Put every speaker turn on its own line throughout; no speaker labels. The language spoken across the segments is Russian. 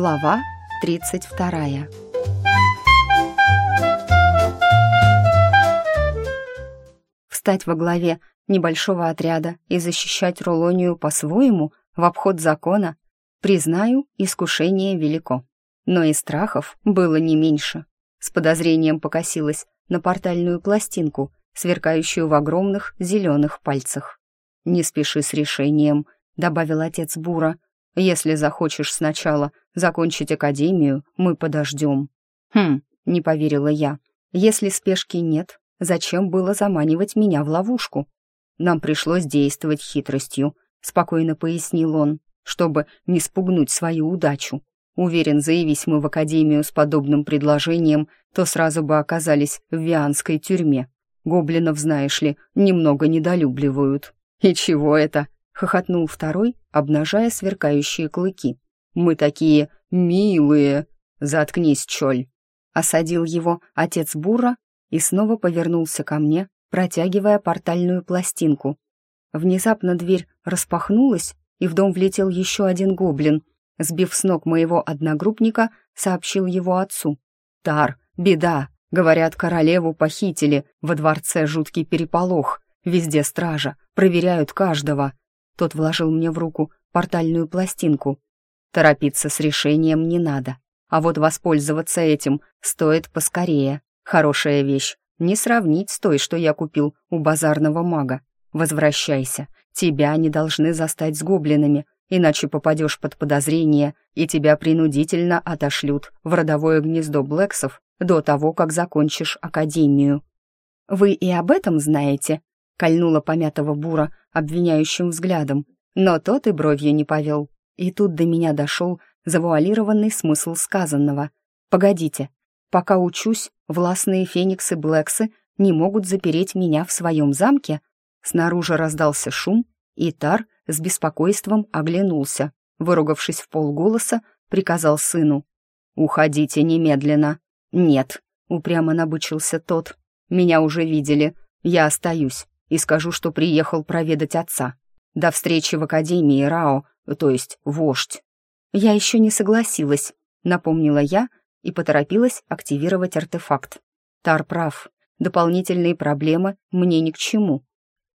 Глава 32 Встать во главе небольшого отряда и защищать Рулонию по-своему в обход закона, признаю, искушение велико. Но и страхов было не меньше. С подозрением покосилась на портальную пластинку, сверкающую в огромных зеленых пальцах. «Не спеши с решением», — добавил отец Бура, — если захочешь сначала закончить академию, мы подождем». «Хм», — не поверила я. «Если спешки нет, зачем было заманивать меня в ловушку?» «Нам пришлось действовать хитростью», — спокойно пояснил он, «чтобы не спугнуть свою удачу. Уверен, заявись мы в академию с подобным предложением, то сразу бы оказались в Вианской тюрьме. Гоблинов, знаешь ли, немного недолюбливают». «И чего это?» Хохотнул второй, обнажая сверкающие клыки. «Мы такие милые!» «Заткнись, чоль!» Осадил его отец Бура и снова повернулся ко мне, протягивая портальную пластинку. Внезапно дверь распахнулась, и в дом влетел еще один гоблин. Сбив с ног моего одногруппника, сообщил его отцу. «Тар, беда! Говорят, королеву похитили, во дворце жуткий переполох, везде стража, проверяют каждого». Тот вложил мне в руку портальную пластинку. Торопиться с решением не надо. А вот воспользоваться этим стоит поскорее. Хорошая вещь. Не сравнить с той, что я купил у базарного мага. Возвращайся. Тебя не должны застать с гоблинами, иначе попадешь под подозрение, и тебя принудительно отошлют в родовое гнездо Блэксов до того, как закончишь академию. «Вы и об этом знаете?» Кольнула помятого бура обвиняющим взглядом, но тот и бровью не повел. И тут до меня дошел завуалированный смысл сказанного. «Погодите, пока учусь, властные фениксы Блэксы не могут запереть меня в своем замке?» Снаружи раздался шум, и Тар с беспокойством оглянулся. Выругавшись в полголоса, приказал сыну. «Уходите немедленно». «Нет», — упрямо набычился тот. «Меня уже видели. Я остаюсь и скажу, что приехал проведать отца. До встречи в Академии Рао, то есть вождь. Я еще не согласилась, напомнила я и поторопилась активировать артефакт. Тар прав, дополнительные проблемы мне ни к чему.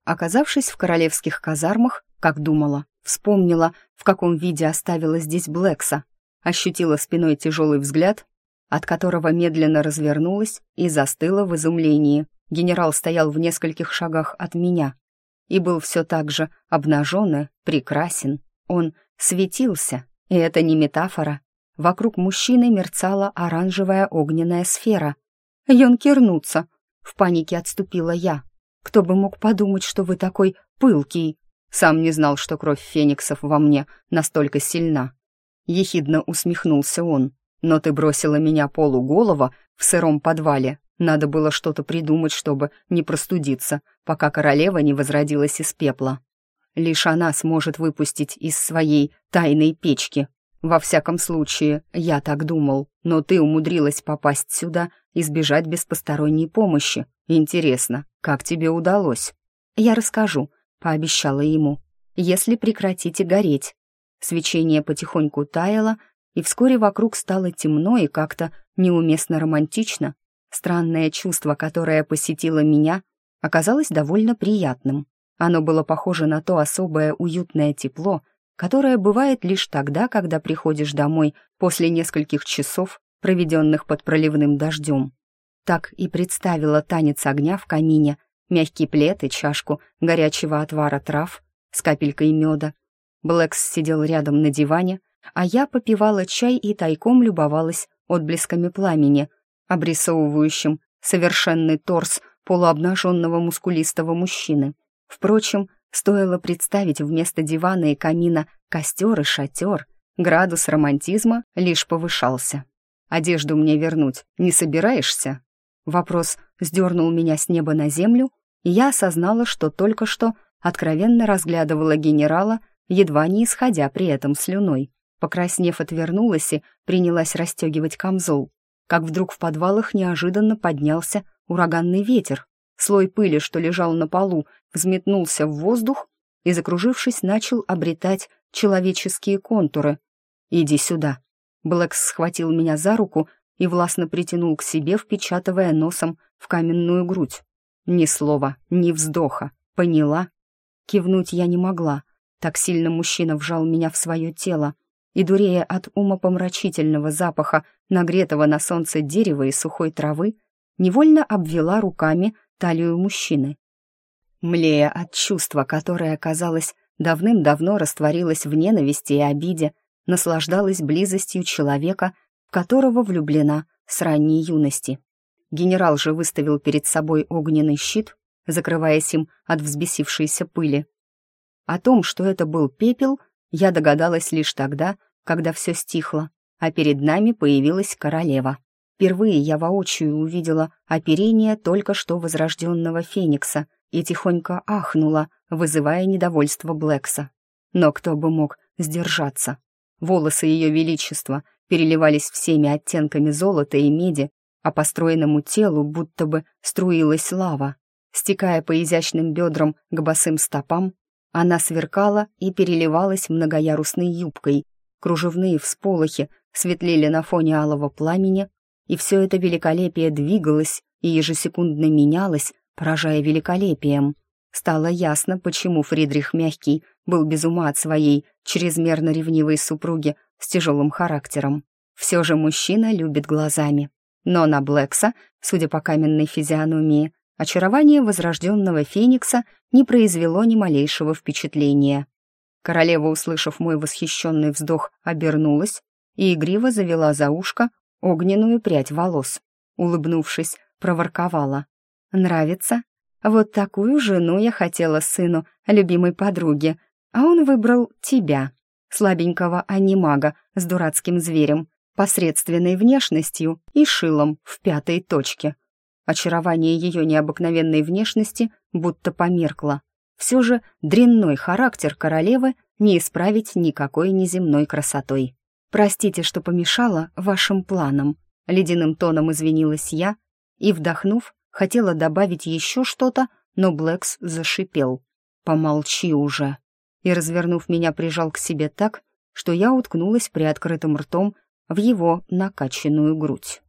Оказавшись в королевских казармах, как думала, вспомнила, в каком виде оставила здесь Блэкса, ощутила спиной тяжелый взгляд, от которого медленно развернулась и застыла в изумлении. Генерал стоял в нескольких шагах от меня и был все так же обнажен и прекрасен. Он светился, и это не метафора. Вокруг мужчины мерцала оранжевая огненная сфера. «Юнкернуться!» — в панике отступила я. «Кто бы мог подумать, что вы такой пылкий?» Сам не знал, что кровь фениксов во мне настолько сильна. Ехидно усмехнулся он. «Но ты бросила меня полуголова в сыром подвале, надо было что-то придумать, чтобы не простудиться, пока королева не возродилась из пепла. Лишь она сможет выпустить из своей тайной печки. Во всяком случае, я так думал, но ты умудрилась попасть сюда и сбежать без посторонней помощи. Интересно, как тебе удалось? Я расскажу, пообещала ему, если прекратите гореть. Свечение потихоньку таяло, и вскоре вокруг стало темно и как-то неуместно романтично, Странное чувство, которое посетило меня, оказалось довольно приятным. Оно было похоже на то особое уютное тепло, которое бывает лишь тогда, когда приходишь домой после нескольких часов, проведенных под проливным дождем. Так и представила танец огня в камине, мягкий плед и чашку горячего отвара трав с капелькой меда. Блэкс сидел рядом на диване, а я попивала чай и тайком любовалась отблесками пламени, обрисовывающим совершенный торс полуобнаженного мускулистого мужчины. Впрочем, стоило представить вместо дивана и камина костер и шатер, градус романтизма лишь повышался. «Одежду мне вернуть не собираешься?» Вопрос сдернул меня с неба на землю, и я осознала, что только что откровенно разглядывала генерала, едва не исходя при этом слюной. Покраснев, отвернулась и принялась расстегивать камзол как вдруг в подвалах неожиданно поднялся ураганный ветер. Слой пыли, что лежал на полу, взметнулся в воздух и, закружившись, начал обретать человеческие контуры. «Иди сюда». Блэкс схватил меня за руку и властно притянул к себе, впечатывая носом в каменную грудь. Ни слова, ни вздоха. Поняла? Кивнуть я не могла. Так сильно мужчина вжал меня в свое тело, и, дурея от умопомрачительного запаха нагретого на солнце дерева и сухой травы, невольно обвела руками талию мужчины. Млея от чувства, которое, казалось, давным-давно растворилось в ненависти и обиде, наслаждалась близостью человека, в которого влюблена с ранней юности. Генерал же выставил перед собой огненный щит, закрываясь им от взбесившейся пыли. О том, что это был пепел, я догадалась лишь тогда, когда все стихло, а перед нами появилась королева. Впервые я воочию увидела оперение только что возрожденного Феникса и тихонько ахнула, вызывая недовольство Блэкса. Но кто бы мог сдержаться? Волосы ее величества переливались всеми оттенками золота и меди, а по стройному телу будто бы струилась лава. Стекая по изящным бедрам к босым стопам, она сверкала и переливалась многоярусной юбкой. Кружевные всполохи светлели на фоне алого пламени, и все это великолепие двигалось и ежесекундно менялось, поражая великолепием. Стало ясно, почему Фридрих Мягкий был без ума от своей чрезмерно ревнивой супруги с тяжелым характером. Все же мужчина любит глазами. Но на Блэкса, судя по каменной физиономии, Очарование возрожденного феникса не произвело ни малейшего впечатления. Королева, услышав мой восхищенный вздох, обернулась и игриво завела за ушко огненную прядь волос. Улыбнувшись, проворковала. «Нравится? Вот такую жену я хотела сыну, любимой подруге, а он выбрал тебя, слабенького анимага с дурацким зверем, посредственной внешностью и шилом в пятой точке. Очарование ее необыкновенной внешности будто померкло. Все же дрянной характер королевы не исправить никакой неземной красотой. «Простите, что помешала вашим планам», — ледяным тоном извинилась я и, вдохнув, хотела добавить еще что-то, но Блэкс зашипел. «Помолчи уже!» и, развернув меня, прижал к себе так, что я уткнулась приоткрытым ртом в его накачанную грудь.